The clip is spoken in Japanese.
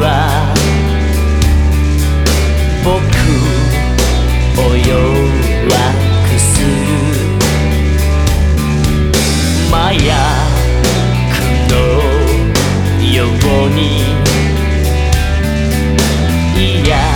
は僕を弱くする。麻薬のように。いや